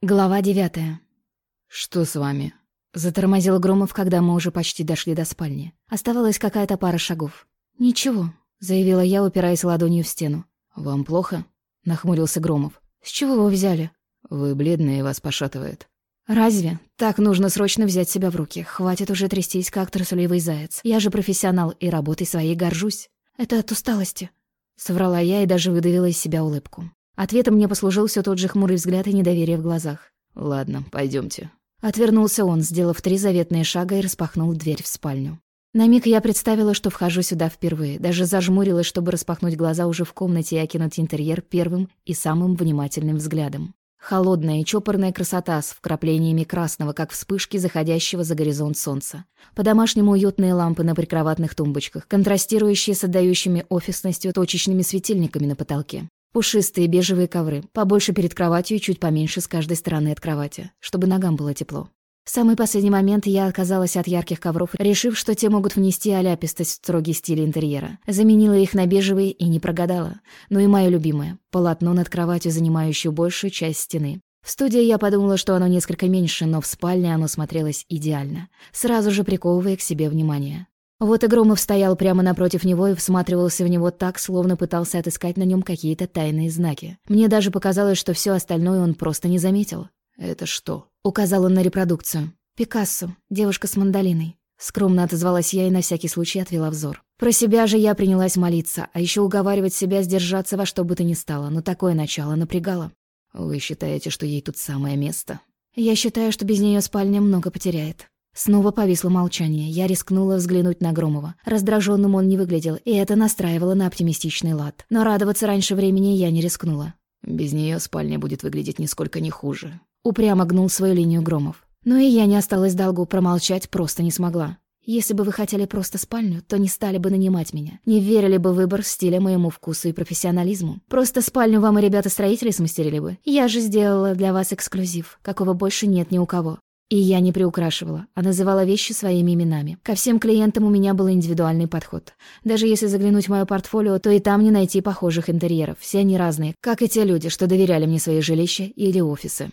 Глава девятая. «Что с вами?» Затормозил Громов, когда мы уже почти дошли до спальни. Оставалась какая-то пара шагов. «Ничего», — заявила я, упираясь ладонью в стену. «Вам плохо?» — нахмурился Громов. «С чего вы взяли?» «Вы бледные, вас пошатывает». «Разве? Так нужно срочно взять себя в руки. Хватит уже трястись, как трусливый заяц. Я же профессионал и работой своей горжусь. Это от усталости». Соврала я и даже выдавила из себя улыбку. Ответом мне послужил все тот же хмурый взгляд и недоверие в глазах. «Ладно, пойдемте. Отвернулся он, сделав три заветные шага и распахнул дверь в спальню. На миг я представила, что вхожу сюда впервые, даже зажмурилась, чтобы распахнуть глаза уже в комнате и окинуть интерьер первым и самым внимательным взглядом. Холодная и чопорная красота с вкраплениями красного, как вспышки заходящего за горизонт солнца. По-домашнему уютные лампы на прикроватных тумбочках, контрастирующие с отдающими офисностью точечными светильниками на потолке. Пушистые бежевые ковры, побольше перед кроватью и чуть поменьше с каждой стороны от кровати, чтобы ногам было тепло. В самый последний момент я отказалась от ярких ковров, решив, что те могут внести аляпистость в строгий стиль интерьера. Заменила их на бежевые и не прогадала. Ну и мое любимое — полотно над кроватью, занимающее большую часть стены. В студии я подумала, что оно несколько меньше, но в спальне оно смотрелось идеально, сразу же приковывая к себе внимание. Вот и Громов стоял прямо напротив него и всматривался в него так, словно пытался отыскать на нем какие-то тайные знаки. Мне даже показалось, что все остальное он просто не заметил. «Это что?» — указал он на репродукцию. «Пикассо, девушка с мандолиной». Скромно отозвалась я и на всякий случай отвела взор. Про себя же я принялась молиться, а еще уговаривать себя сдержаться во что бы то ни стало, но такое начало напрягало. «Вы считаете, что ей тут самое место?» «Я считаю, что без нее спальня много потеряет». Снова повисло молчание. Я рискнула взглянуть на Громова. Раздраженным он не выглядел, и это настраивало на оптимистичный лад. Но радоваться раньше времени я не рискнула. «Без нее спальня будет выглядеть нисколько не хуже». Упрямо гнул свою линию Громов. Но и я не осталась долгу, промолчать просто не смогла. Если бы вы хотели просто спальню, то не стали бы нанимать меня. Не верили бы в выбор стиля моему вкусу и профессионализму. Просто спальню вам и ребята-строители смастерили бы. Я же сделала для вас эксклюзив, какого больше нет ни у кого. И я не приукрашивала, а называла вещи своими именами. Ко всем клиентам у меня был индивидуальный подход. Даже если заглянуть в мое портфолио, то и там не найти похожих интерьеров. Все они разные, как и те люди, что доверяли мне свои жилища или офисы.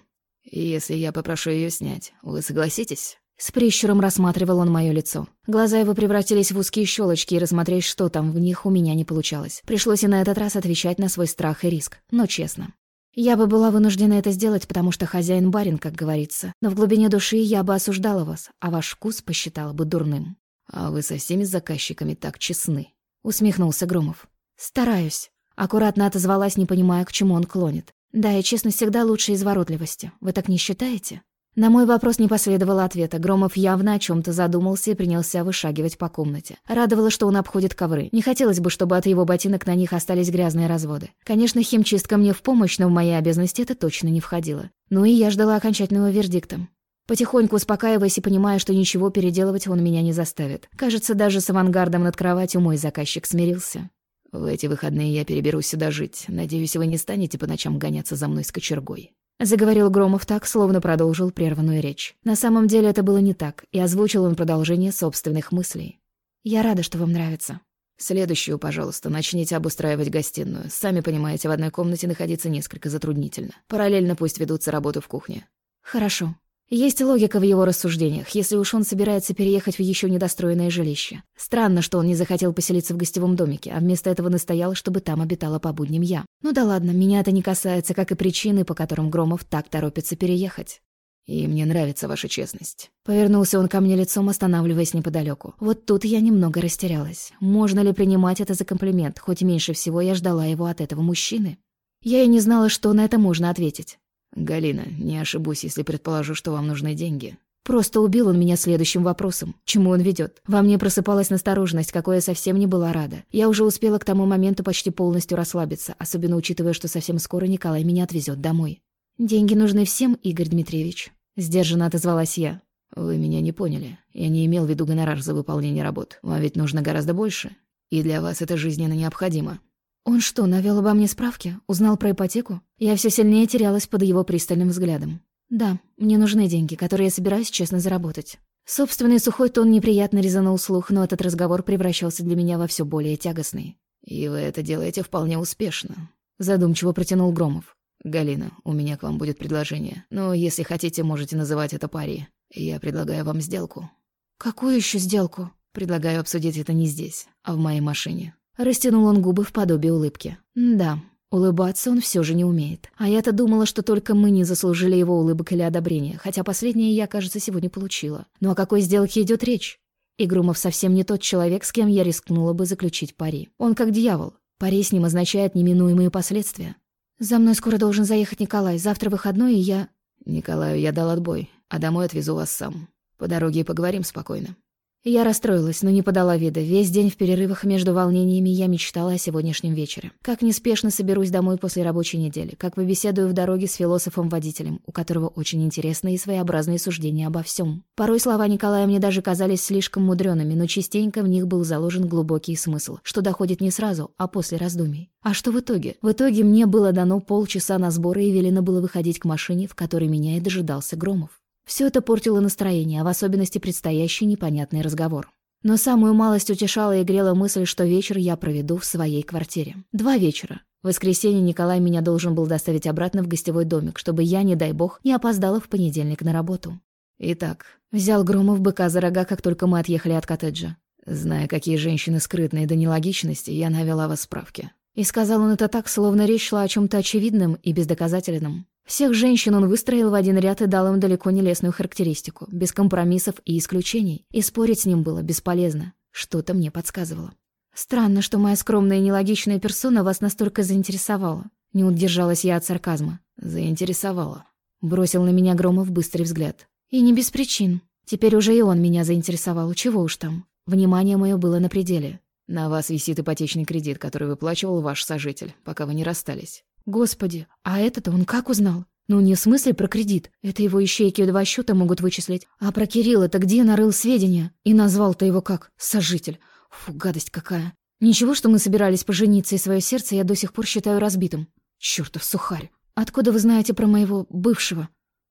«Если я попрошу ее снять, вы согласитесь?» С прищуром рассматривал он мое лицо. Глаза его превратились в узкие щелочки, и рассмотреть, что там в них, у меня не получалось. Пришлось и на этот раз отвечать на свой страх и риск, но честно. Я бы была вынуждена это сделать, потому что хозяин барин, как говорится. Но в глубине души я бы осуждала вас, а ваш вкус посчитала бы дурным. А вы со всеми заказчиками так честны. Усмехнулся Громов. Стараюсь. Аккуратно отозвалась, не понимая, к чему он клонит. Да, и честность всегда лучше изворотливости. Вы так не считаете? На мой вопрос не последовало ответа. Громов явно о чем то задумался и принялся вышагивать по комнате. Радовало, что он обходит ковры. Не хотелось бы, чтобы от его ботинок на них остались грязные разводы. Конечно, химчистка мне в помощь, но в мои обязанности это точно не входило. Ну и я ждала окончательного вердикта. Потихоньку успокаиваясь и понимая, что ничего переделывать он меня не заставит. Кажется, даже с авангардом над кроватью мой заказчик смирился. В эти выходные я переберусь сюда жить. Надеюсь, вы не станете по ночам гоняться за мной с кочергой. Заговорил Громов так, словно продолжил прерванную речь. На самом деле это было не так, и озвучил он продолжение собственных мыслей. «Я рада, что вам нравится». «Следующую, пожалуйста, начните обустраивать гостиную. Сами понимаете, в одной комнате находиться несколько затруднительно. Параллельно пусть ведутся работы в кухне». «Хорошо», есть логика в его рассуждениях, если уж он собирается переехать в еще недостроенное жилище. Странно, что он не захотел поселиться в гостевом домике, а вместо этого настоял, чтобы там обитала по будням я. Ну да ладно, меня это не касается, как и причины, по которым Громов так торопится переехать. «И мне нравится ваша честность». Повернулся он ко мне лицом, останавливаясь неподалеку. Вот тут я немного растерялась. Можно ли принимать это за комплимент, хоть меньше всего я ждала его от этого мужчины? Я и не знала, что на это можно ответить. «Галина, не ошибусь, если предположу, что вам нужны деньги». Просто убил он меня следующим вопросом. Чему он ведет? Во мне просыпалась настороженность, какой я совсем не была рада. Я уже успела к тому моменту почти полностью расслабиться, особенно учитывая, что совсем скоро Николай меня отвезет домой. «Деньги нужны всем, Игорь Дмитриевич», — сдержанно отозвалась я. «Вы меня не поняли. Я не имел в виду гонорар за выполнение работ. Вам ведь нужно гораздо больше. И для вас это жизненно необходимо. Он что, навел обо мне справки? Узнал про ипотеку? Я все сильнее терялась под его пристальным взглядом. Да, мне нужны деньги, которые я собираюсь честно заработать. Собственный сухой тон неприятно резанул слух, но этот разговор превращался для меня во все более тягостный. «И вы это делаете вполне успешно», — задумчиво протянул Громов. «Галина, у меня к вам будет предложение. Но если хотите, можете называть это пари. Я предлагаю вам сделку». «Какую еще сделку?» «Предлагаю обсудить это не здесь, а в моей машине». Растянул он губы в подобие улыбки. «Да, улыбаться он все же не умеет. А я-то думала, что только мы не заслужили его улыбок или одобрения, хотя последнее я, кажется, сегодня получила. Ну о какой сделке идет речь?» И Грумов совсем не тот человек, с кем я рискнула бы заключить пари. Он как дьявол. Пари с ним означает неминуемые последствия. «За мной скоро должен заехать Николай. Завтра выходной, и я...» «Николаю я дал отбой, а домой отвезу вас сам. По дороге поговорим спокойно». Я расстроилась, но не подала вида. Весь день в перерывах между волнениями я мечтала о сегодняшнем вечере. Как неспешно соберусь домой после рабочей недели, как побеседую в дороге с философом-водителем, у которого очень интересные и своеобразные суждения обо всем. Порой слова Николая мне даже казались слишком мудреными, но частенько в них был заложен глубокий смысл, что доходит не сразу, а после раздумий. А что в итоге? В итоге мне было дано полчаса на сборы и велено было выходить к машине, в которой меня и дожидался Громов. Все это портило настроение, а в особенности предстоящий непонятный разговор. Но самую малость утешала и грела мысль, что вечер я проведу в своей квартире. Два вечера. В воскресенье Николай меня должен был доставить обратно в гостевой домик, чтобы я, не дай бог, не опоздала в понедельник на работу. Итак, взял Громов быка за рога, как только мы отъехали от коттеджа. Зная, какие женщины скрытные до нелогичности, я навела вас справки. И сказал он это так, словно речь шла о чем то очевидном и бездоказательном. Всех женщин он выстроил в один ряд и дал им далеко не лестную характеристику, без компромиссов и исключений. И спорить с ним было бесполезно. Что-то мне подсказывало. «Странно, что моя скромная и нелогичная персона вас настолько заинтересовала». Не удержалась я от сарказма. «Заинтересовала». Бросил на меня Громов быстрый взгляд. «И не без причин. Теперь уже и он меня заинтересовал. Чего уж там. Внимание мое было на пределе. На вас висит ипотечный кредит, который выплачивал ваш сожитель, пока вы не расстались. Господи, а этот он как узнал? Ну, не в смысле про кредит. Это его ищейки два счета могут вычислить. А про Кирилла-то где нарыл сведения? И назвал-то его как? Сожитель. Фу, гадость какая. Ничего, что мы собирались пожениться, и свое сердце я до сих пор считаю разбитым. Чёртов сухарь. Откуда вы знаете про моего бывшего?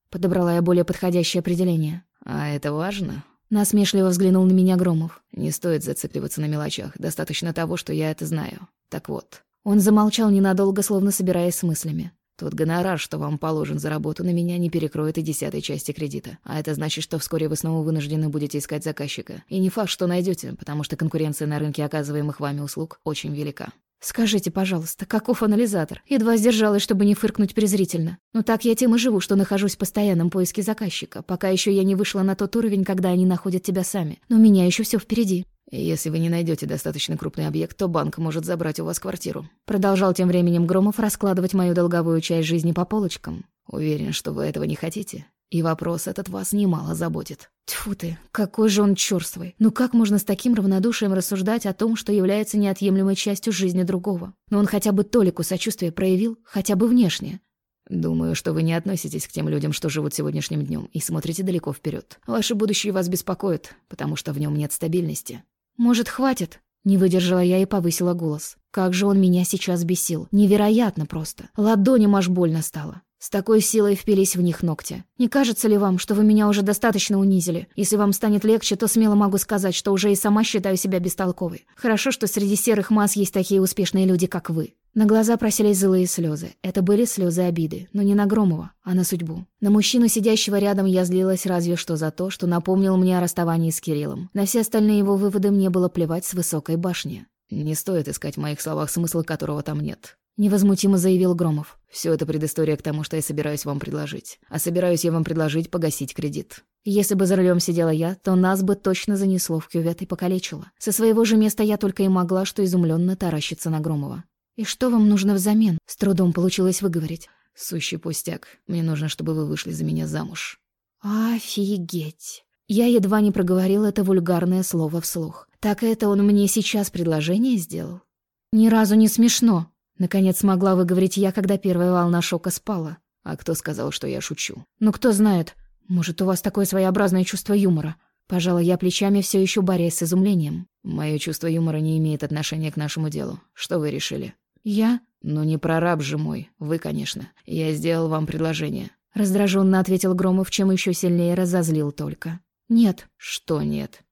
Подобрала я более подходящее определение. А это важно? Насмешливо взглянул на меня Громов. Не стоит зацикливаться на мелочах. Достаточно того, что я это знаю. Так вот, он замолчал ненадолго, словно собираясь с мыслями. Тот гонорар, что вам положен за работу на меня, не перекроет и десятой части кредита. А это значит, что вскоре вы снова вынуждены будете искать заказчика. И не факт, что найдете, потому что конкуренция на рынке оказываемых вами услуг очень велика. «Скажите, пожалуйста, каков анализатор?» Едва сдержалась, чтобы не фыркнуть презрительно. «Ну так я тем и живу, что нахожусь в постоянном поиске заказчика, пока еще я не вышла на тот уровень, когда они находят тебя сами. Но у меня еще все впереди». «Если вы не найдете достаточно крупный объект, то банк может забрать у вас квартиру». Продолжал тем временем Громов раскладывать мою долговую часть жизни по полочкам. «Уверен, что вы этого не хотите. И вопрос этот вас немало заботит». Тьфу ты, какой же он чёрствый. Ну как можно с таким равнодушием рассуждать о том, что является неотъемлемой частью жизни другого? Но он хотя бы толику сочувствия проявил, хотя бы внешне. Думаю, что вы не относитесь к тем людям, что живут сегодняшним днем, и смотрите далеко вперед. Ваше будущее вас беспокоит, потому что в нем нет стабильности. «Может, хватит?» Не выдержала я и повысила голос. Как же он меня сейчас бесил. Невероятно просто. Ладоням аж больно стало. С такой силой впились в них ногти. Не кажется ли вам, что вы меня уже достаточно унизили? Если вам станет легче, то смело могу сказать, что уже и сама считаю себя бестолковой. Хорошо, что среди серых масс есть такие успешные люди, как вы. На глаза просились злые слезы. Это были слезы обиды, но не на Громова, а на судьбу. На мужчину, сидящего рядом, я злилась разве что за то, что напомнил мне о расставании с Кириллом. На все остальные его выводы мне было плевать с высокой башни. «Не стоит искать в моих словах смысла, которого там нет», — невозмутимо заявил Громов. Все это предыстория к тому, что я собираюсь вам предложить. А собираюсь я вам предложить погасить кредит». Если бы за рулем сидела я, то нас бы точно занесло в кювет и покалечило. Со своего же места я только и могла, что изумленно таращиться на Громова. «И что вам нужно взамен?» — с трудом получилось выговорить. «Сущий пустяк. Мне нужно, чтобы вы вышли за меня замуж». «Офигеть!» Я едва не проговорила это вульгарное слово вслух. Так это он мне сейчас предложение сделал? Ни разу не смешно. Наконец смогла выговорить я, когда первая волна шока спала. А кто сказал, что я шучу? Ну кто знает. Может, у вас такое своеобразное чувство юмора. Пожала я плечами, все еще борясь с изумлением. Мое чувство юмора не имеет отношения к нашему делу. Что вы решили? «Я?» «Ну не прораб же мой. Вы, конечно. Я сделал вам предложение». Раздраженно ответил Громов, чем еще сильнее разозлил только. «Нет». «Что нет?»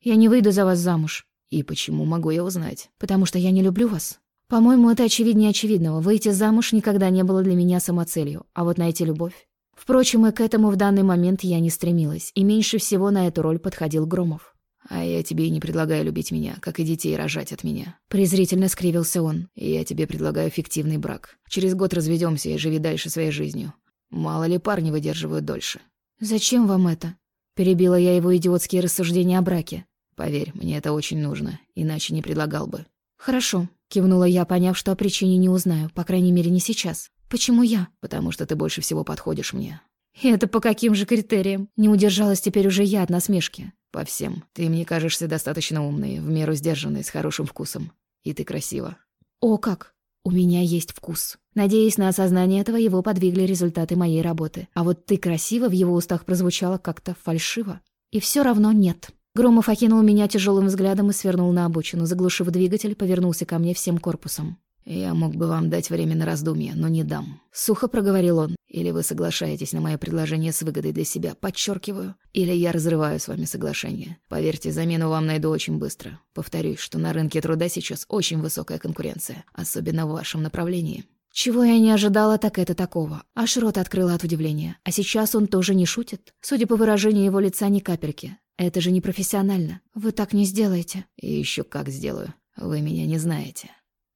«Я не выйду за вас замуж». «И почему могу я узнать?» «Потому что я не люблю вас». По-моему, это очевиднее очевидного. Выйти замуж никогда не было для меня самоцелью, а вот найти любовь. Впрочем, и к этому в данный момент я не стремилась, и меньше всего на эту роль подходил Громов. «А я тебе и не предлагаю любить меня, как и детей рожать от меня». Презрительно скривился он. Я тебе предлагаю фиктивный брак. Через год разведемся и живи дальше своей жизнью. Мало ли парни выдерживают дольше. «Зачем вам это?» Перебила я его идиотские рассуждения о браке. «Поверь, мне это очень нужно, иначе не предлагал бы». «Хорошо», — кивнула я, поняв, что о причине не узнаю, по крайней мере, не сейчас. «Почему я?» «Потому что ты больше всего подходишь мне». «Это по каким же критериям?» Не удержалась теперь уже я от насмешки. «По всем. Ты мне кажешься достаточно умной, в меру сдержанной, с хорошим вкусом. И ты красива». «О, как! У меня есть вкус». Надеясь на осознание этого, его подвигли результаты моей работы. А вот «ты красиво» в его устах прозвучало как-то фальшиво. И все равно нет. Громов окинул меня тяжелым взглядом и свернул на обочину, заглушив двигатель, повернулся ко мне всем корпусом. «Я мог бы вам дать время на раздумье, но не дам». Сухо проговорил он. «Или вы соглашаетесь на мое предложение с выгодой для себя, подчеркиваю, или я разрываю с вами соглашение. Поверьте, замену вам найду очень быстро. Повторюсь, что на рынке труда сейчас очень высокая конкуренция, особенно в вашем направлении». Чего я не ожидала, так это такого. Аж рот открыла от удивления. А сейчас он тоже не шутит. Судя по выражению его лица, ни капельки. Это же непрофессионально. Вы так не сделаете. И еще как сделаю. Вы меня не знаете.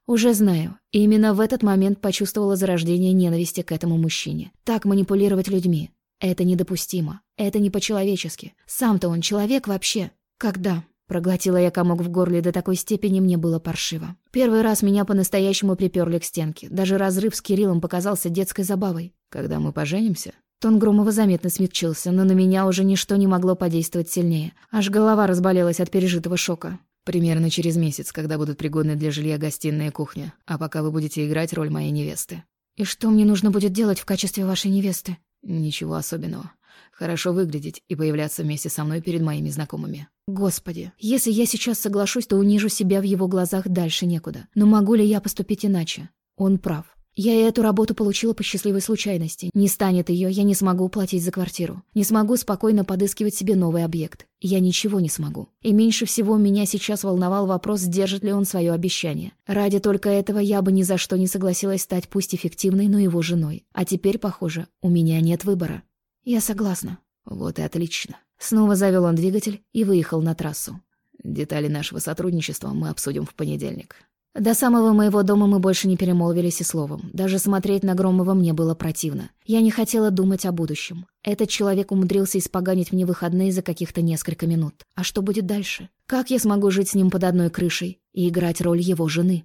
Уже знаю. И именно в этот момент почувствовала зарождение ненависти к этому мужчине. Так манипулировать людьми. Это недопустимо. Это не по-человечески. Сам-то он человек вообще. Когда? Проглотила я комок в горле до такой степени мне было паршиво. Первый раз меня по-настоящему приперли к стенке. Даже разрыв с Кириллом показался детской забавой. Когда мы поженимся? Тон Громова заметно смягчился, но на меня уже ничто не могло подействовать сильнее. Аж голова разболелась от пережитого шока. Примерно через месяц, когда будут пригодны для жилья гостиная и кухня. А пока вы будете играть роль моей невесты. И что мне нужно будет делать в качестве вашей невесты? Ничего особенного. Хорошо выглядеть и появляться вместе со мной перед моими знакомыми. Господи, если я сейчас соглашусь, то унижу себя в его глазах дальше некуда. Но могу ли я поступить иначе? Он прав. Я и эту работу получила по счастливой случайности. Не станет ее, я не смогу платить за квартиру. Не смогу спокойно подыскивать себе новый объект. Я ничего не смогу. И меньше всего меня сейчас волновал вопрос, сдержит ли он свое обещание. Ради только этого я бы ни за что не согласилась стать пусть эффективной, но его женой. А теперь, похоже, у меня нет выбора. Я согласна. Вот и отлично. Снова завел он двигатель и выехал на трассу. Детали нашего сотрудничества мы обсудим в понедельник. До самого моего дома мы больше не перемолвились и словом. Даже смотреть на Громова мне было противно. Я не хотела думать о будущем. Этот человек умудрился испоганить мне выходные за каких-то несколько минут. А что будет дальше? Как я смогу жить с ним под одной крышей и играть роль его жены?